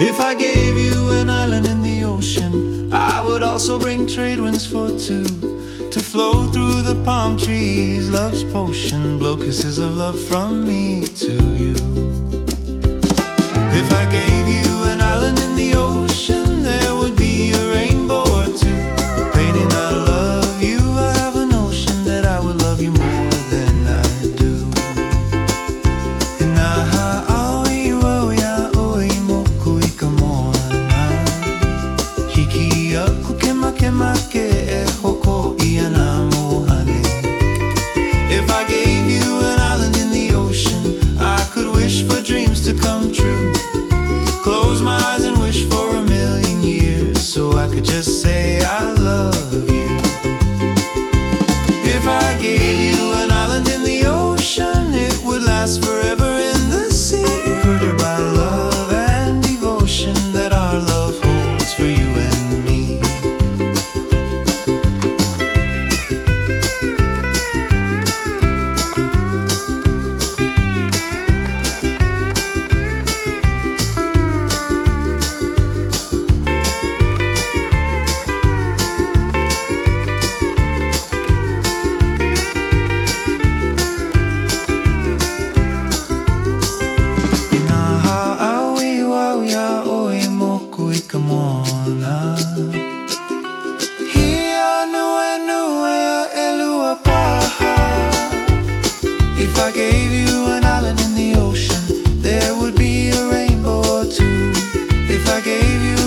If I gave you an island in the ocean I would also bring trade winds for two. To flow through the palm trees Love's potion Blow kisses of love from me to you just say Elua Paha. If I gave you an island in the ocean, there would be a rainbow or two. If I gave you